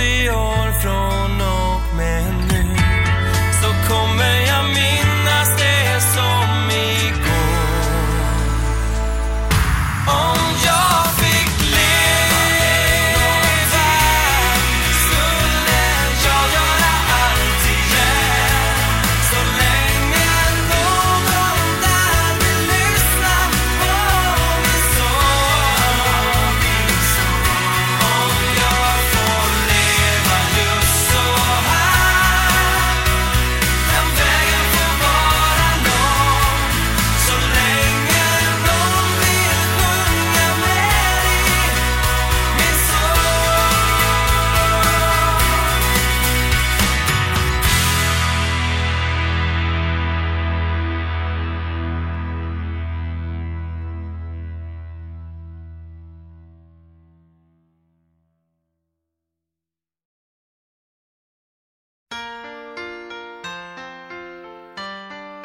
Seol från